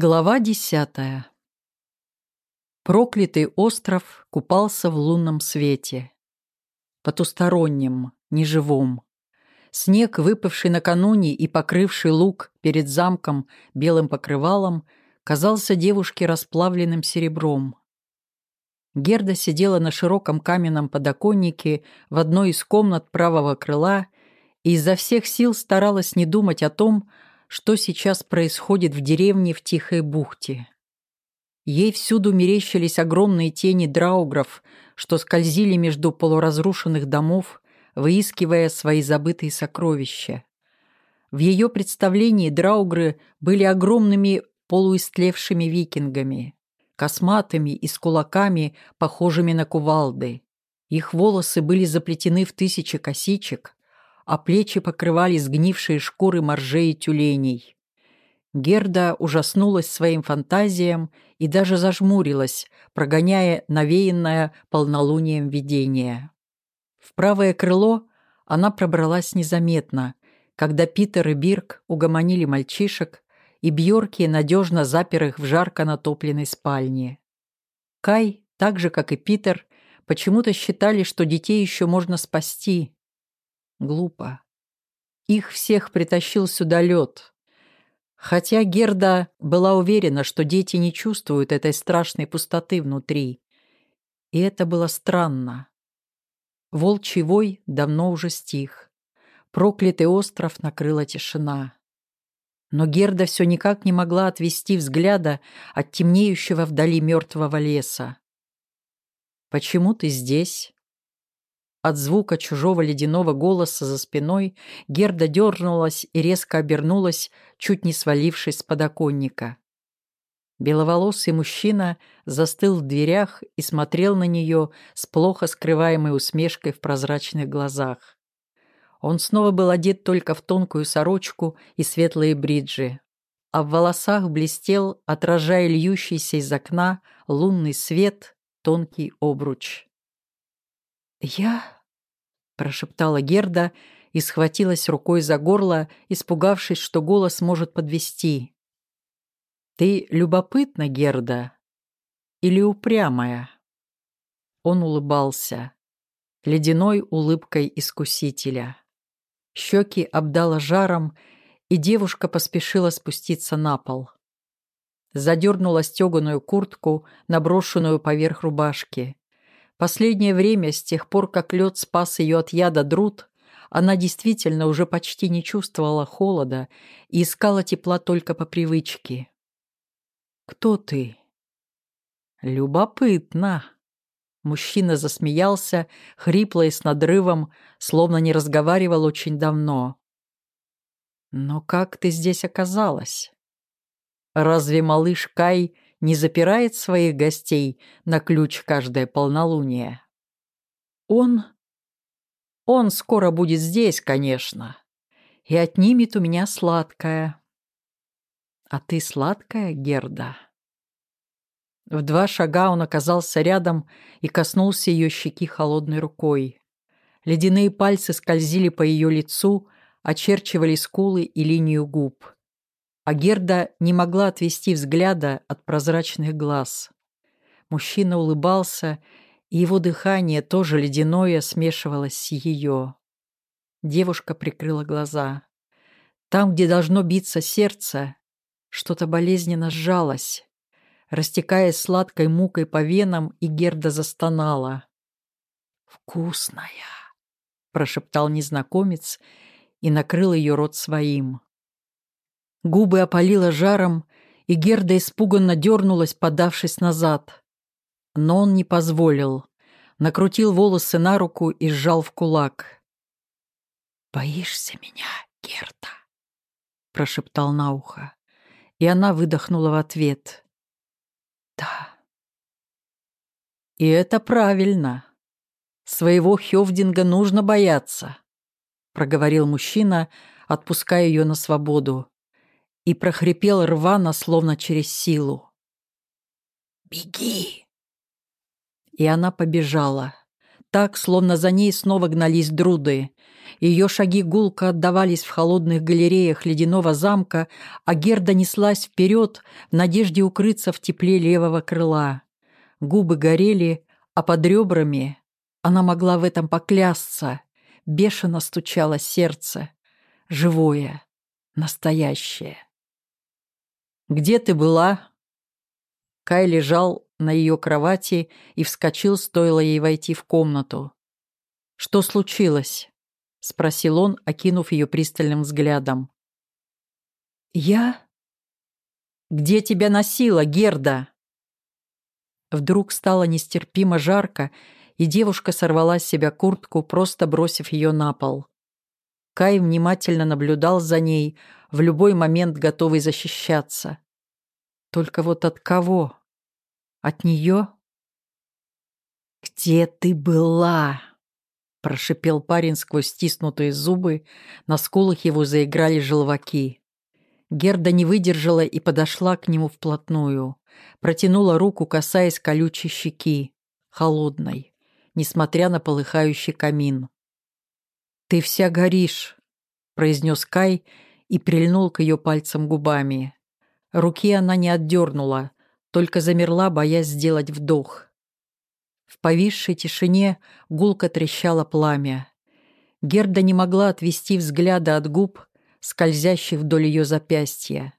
Глава десятая. Проклятый остров купался в лунном свете. Потустороннем, неживом. Снег, выпавший накануне и покрывший луг перед замком белым покрывалом, казался девушке расплавленным серебром. Герда сидела на широком каменном подоконнике в одной из комнат правого крыла и изо всех сил старалась не думать о том, что сейчас происходит в деревне в Тихой бухте. Ей всюду мерещились огромные тени драугров, что скользили между полуразрушенных домов, выискивая свои забытые сокровища. В ее представлении драугры были огромными полуистлевшими викингами, косматыми и с кулаками, похожими на кувалды. Их волосы были заплетены в тысячи косичек, а плечи покрывали сгнившие шкуры моржей и тюленей. Герда ужаснулась своим фантазиям и даже зажмурилась, прогоняя навеянное полнолунием видение. В правое крыло она пробралась незаметно, когда Питер и Бирк угомонили мальчишек, и Бьорки надежно запер их в жарко натопленной спальне. Кай, так же, как и Питер, почему-то считали, что детей еще можно спасти, Глупо. Их всех притащил сюда лед. Хотя Герда была уверена, что дети не чувствуют этой страшной пустоты внутри. И это было странно. Волчий вой давно уже стих. Проклятый остров накрыла тишина. Но Герда все никак не могла отвести взгляда от темнеющего вдали мертвого леса. «Почему ты здесь?» От звука чужого ледяного голоса за спиной Герда дернулась и резко обернулась, чуть не свалившись с подоконника. Беловолосый мужчина застыл в дверях и смотрел на нее с плохо скрываемой усмешкой в прозрачных глазах. Он снова был одет только в тонкую сорочку и светлые бриджи, а в волосах блестел, отражая льющийся из окна, лунный свет, тонкий обруч. «Я...» — прошептала Герда и схватилась рукой за горло, испугавшись, что голос может подвести. «Ты любопытна, Герда? Или упрямая?» Он улыбался, ледяной улыбкой искусителя. Щеки обдала жаром, и девушка поспешила спуститься на пол. Задернула стеганую куртку, наброшенную поверх рубашки. Последнее время, с тех пор, как лед спас ее от яда друд, она действительно уже почти не чувствовала холода и искала тепла только по привычке. «Кто ты?» «Любопытно!» Мужчина засмеялся, хрипло и с надрывом, словно не разговаривал очень давно. «Но как ты здесь оказалась? Разве малыш Кай не запирает своих гостей на ключ каждое полнолуние. Он... Он скоро будет здесь, конечно, и отнимет у меня сладкое. А ты сладкая, Герда? В два шага он оказался рядом и коснулся ее щеки холодной рукой. Ледяные пальцы скользили по ее лицу, очерчивали скулы и линию губ а Герда не могла отвести взгляда от прозрачных глаз. Мужчина улыбался, и его дыхание, тоже ледяное, смешивалось с ее. Девушка прикрыла глаза. Там, где должно биться сердце, что-то болезненно сжалось, растекаясь сладкой мукой по венам, и Герда застонала. «Вкусная!» — прошептал незнакомец и накрыл ее рот своим. Губы опалило жаром, и Герда испуганно дернулась, подавшись назад. Но он не позволил. Накрутил волосы на руку и сжал в кулак. «Боишься меня, Герда?» прошептал на ухо. И она выдохнула в ответ. «Да». «И это правильно. Своего Хёвдинга нужно бояться», проговорил мужчина, отпуская ее на свободу и прохрипел рвано, словно через силу. «Беги!» И она побежала. Так, словно за ней снова гнались друды. Ее шаги гулко отдавались в холодных галереях ледяного замка, а Герда неслась вперед в надежде укрыться в тепле левого крыла. Губы горели, а под ребрами, она могла в этом поклясться, бешено стучало сердце. Живое, настоящее. «Где ты была?» Кай лежал на ее кровати и вскочил, стоило ей войти в комнату. «Что случилось?» — спросил он, окинув ее пристальным взглядом. «Я?» «Где тебя носила, Герда?» Вдруг стало нестерпимо жарко, и девушка сорвала с себя куртку, просто бросив ее на пол. Кай внимательно наблюдал за ней, в любой момент готовый защищаться. Только вот от кого? От нее? «Где ты была?» Прошипел парень сквозь стиснутые зубы, на скулах его заиграли желваки. Герда не выдержала и подошла к нему вплотную. Протянула руку, касаясь колючей щеки, холодной, несмотря на полыхающий камин. «Ты вся горишь», — произнес Кай и прильнул к ее пальцам губами. Руки она не отдернула, только замерла, боясь сделать вдох. В повисшей тишине гулко трещало пламя. Герда не могла отвести взгляда от губ, скользящих вдоль ее запястья.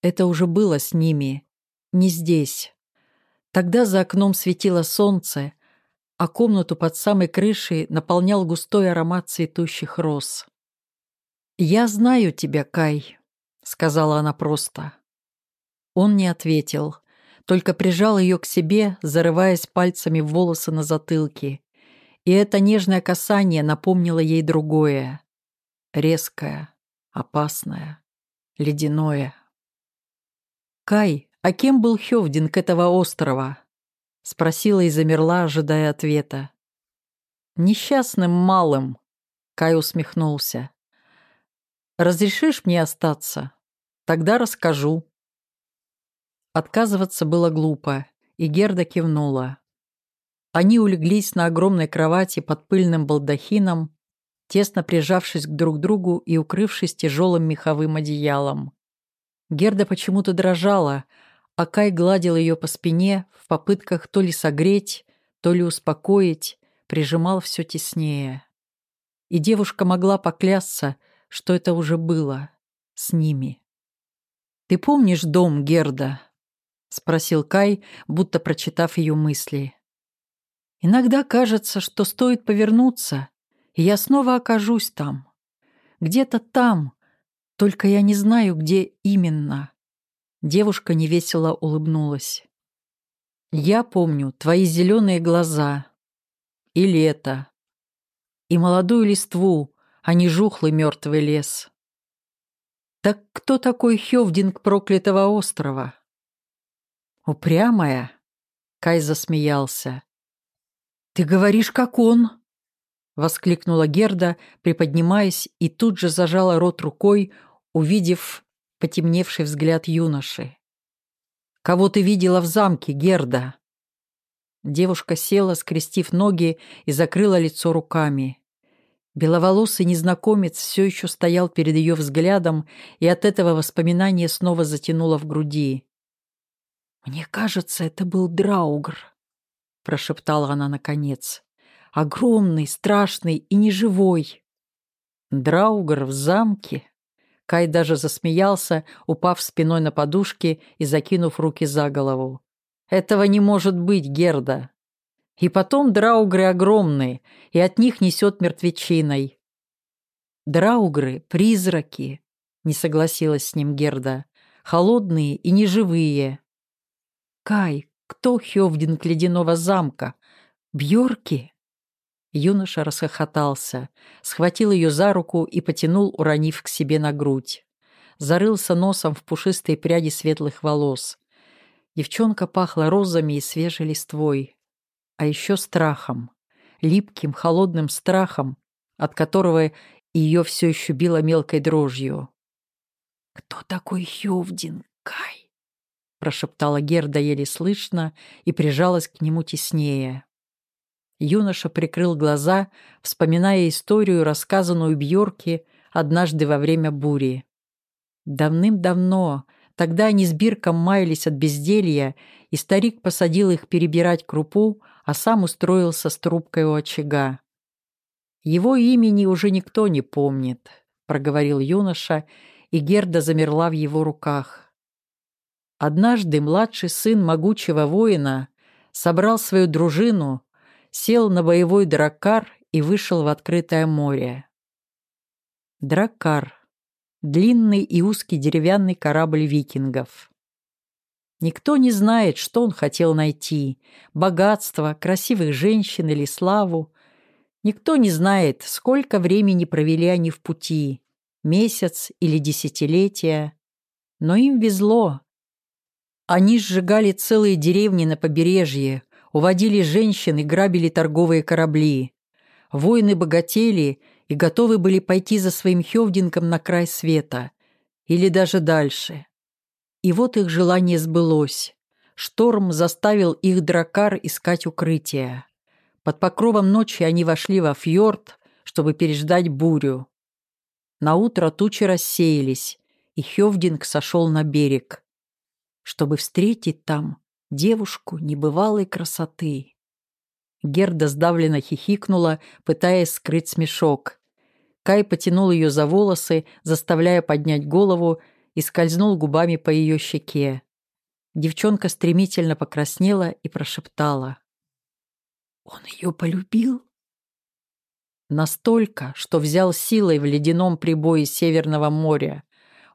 Это уже было с ними, не здесь. Тогда за окном светило солнце, а комнату под самой крышей наполнял густой аромат цветущих роз. «Я знаю тебя, Кай», — сказала она просто. Он не ответил только прижал ее к себе, зарываясь пальцами в волосы на затылке. И это нежное касание напомнило ей другое. Резкое, опасное, ледяное. «Кай, а кем был Хевдинг этого острова?» — спросила и замерла, ожидая ответа. «Несчастным малым», — Кай усмехнулся. «Разрешишь мне остаться? Тогда расскажу». Отказываться было глупо, и Герда кивнула. Они улеглись на огромной кровати под пыльным балдахином, тесно прижавшись к друг другу и укрывшись тяжелым меховым одеялом. Герда почему-то дрожала, а Кай гладил ее по спине в попытках то ли согреть, то ли успокоить, прижимал все теснее. И девушка могла поклясться, что это уже было с ними. «Ты помнишь дом, Герда?» — спросил Кай, будто прочитав ее мысли. «Иногда кажется, что стоит повернуться, и я снова окажусь там. Где-то там, только я не знаю, где именно». Девушка невесело улыбнулась. «Я помню твои зеленые глаза, и лето, и молодую листву, а не жухлый мертвый лес. Так кто такой Хевдинг проклятого острова?» «Упрямая?» Кай засмеялся. «Ты говоришь, как он!» Воскликнула Герда, приподнимаясь, и тут же зажала рот рукой, увидев потемневший взгляд юноши. «Кого ты видела в замке, Герда?» Девушка села, скрестив ноги, и закрыла лицо руками. Беловолосый незнакомец все еще стоял перед ее взглядом, и от этого воспоминание снова затянуло в груди. «Мне кажется, это был Драугр», — прошептала она наконец. «Огромный, страшный и неживой». «Драугр в замке?» Кай даже засмеялся, упав спиной на подушки и закинув руки за голову. «Этого не может быть, Герда. И потом драугры огромные, и от них несет мертвечиной». «Драугры — призраки», — не согласилась с ним Герда. «Холодные и неживые. Кай, кто Хевдинг ледяного замка? Бьорки? Юноша расхохотался, схватил ее за руку и потянул, уронив к себе на грудь. Зарылся носом в пушистые пряди светлых волос. Девчонка пахла розами и свежей листвой. А еще страхом. Липким, холодным страхом, от которого ее все еще било мелкой дрожью. «Кто такой Хевдин, Кай?» прошептала Герда еле слышно и прижалась к нему теснее. Юноша прикрыл глаза, вспоминая историю, рассказанную Бьорке однажды во время бури. Давным-давно, тогда они с Бирком маялись от безделья, и старик посадил их перебирать крупу, а сам устроился с трубкой у очага. «Его имени уже никто не помнит», — проговорил юноша, и Герда замерла в его руках. Однажды младший сын могучего воина собрал свою дружину, сел на боевой драккар и вышел в открытое море. Драккар — длинный и узкий деревянный корабль викингов. Никто не знает, что он хотел найти – богатство, красивых женщин или славу. Никто не знает, сколько времени провели они в пути – месяц или десятилетия. Но им везло. Они сжигали целые деревни на побережье, уводили женщин и грабили торговые корабли. Воины богатели и готовы были пойти за своим Хевдингом на край света. Или даже дальше. И вот их желание сбылось. Шторм заставил их дракар искать укрытие. Под покровом ночи они вошли во фьорд, чтобы переждать бурю. На утро тучи рассеялись, и Хевдинг сошел на берег, чтобы встретить там девушку небывалой красоты. Герда сдавленно хихикнула, пытаясь скрыть смешок. Кай потянул ее за волосы, заставляя поднять голову и скользнул губами по ее щеке. Девчонка стремительно покраснела и прошептала. «Он ее полюбил?» Настолько, что взял силой в ледяном прибое Северного моря.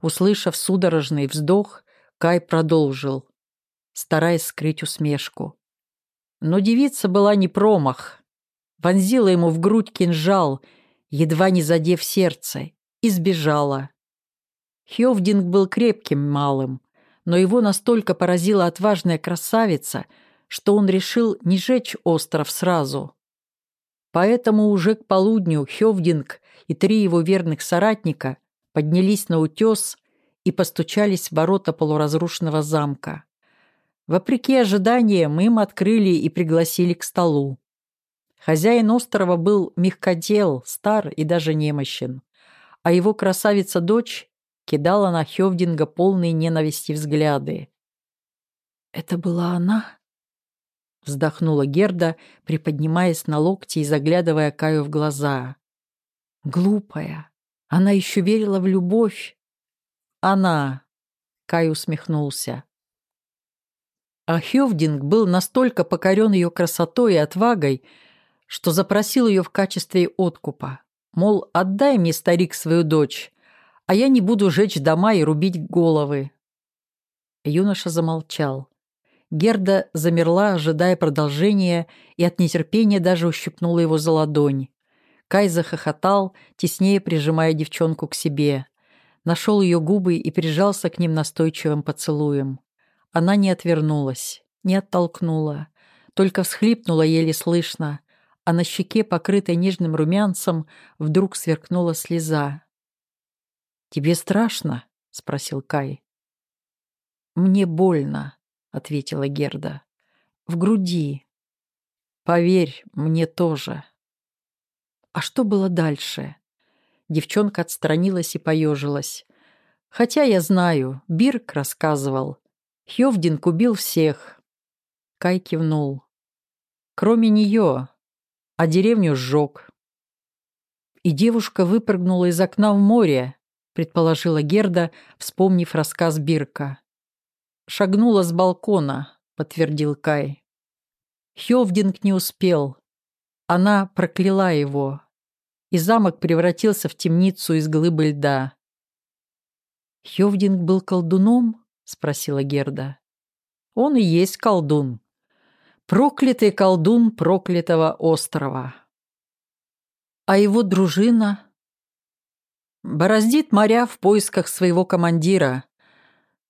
Услышав судорожный вздох, Кай продолжил, стараясь скрыть усмешку. Но девица была не промах. Вонзила ему в грудь кинжал, едва не задев сердце, и сбежала. Хёвдинг был крепким малым, но его настолько поразила отважная красавица, что он решил не жечь остров сразу. Поэтому уже к полудню Хёвдинг и три его верных соратника поднялись на утес и постучались в ворота полуразрушенного замка. Вопреки ожиданиям им открыли и пригласили к столу. Хозяин острова был мягкодел, стар и даже немощен, а его красавица-дочь кидала на Хевдинга полные ненависти взгляды. «Это была она?» вздохнула Герда, приподнимаясь на локти и заглядывая Каю в глаза. «Глупая! Она еще верила в любовь!» «Она!» — Кай усмехнулся. А Хевдинг был настолько покорен ее красотой и отвагой, что запросил ее в качестве откупа. Мол, отдай мне, старик, свою дочь, а я не буду жечь дома и рубить головы. Юноша замолчал. Герда замерла, ожидая продолжения, и от нетерпения даже ущипнула его за ладонь. Кай захохотал, теснее прижимая девчонку к себе. Нашел ее губы и прижался к ним настойчивым поцелуем. Она не отвернулась, не оттолкнула, только всхлипнула еле слышно, а на щеке, покрытой нежным румянцем, вдруг сверкнула слеза. «Тебе страшно?» — спросил Кай. «Мне больно», — ответила Герда. «В груди. Поверь, мне тоже». А что было дальше? Девчонка отстранилась и поежилась. Хотя я знаю, Бирк рассказывал. Хёвдинг убил всех. Кай кивнул. Кроме нее, а деревню сжег. И девушка выпрыгнула из окна в море, предположила Герда, вспомнив рассказ Бирка. «Шагнула с балкона», — подтвердил Кай. Хёвдинг не успел. Она прокляла его, и замок превратился в темницу из глыбы льда. «Хёвдинг был колдуном?» — спросила Герда. «Он и есть колдун. Проклятый колдун проклятого острова. А его дружина бороздит моря в поисках своего командира,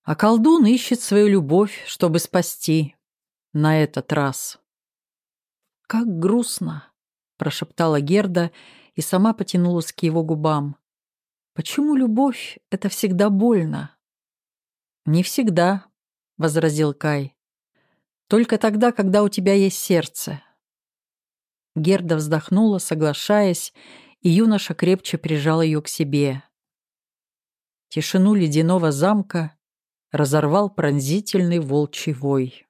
а колдун ищет свою любовь, чтобы спасти на этот раз. «Как грустно!» — прошептала Герда и сама потянулась к его губам. «Почему любовь — это всегда больно?» «Не всегда», — возразил Кай. «Только тогда, когда у тебя есть сердце». Герда вздохнула, соглашаясь, и юноша крепче прижал ее к себе. Тишину ледяного замка разорвал пронзительный волчий вой.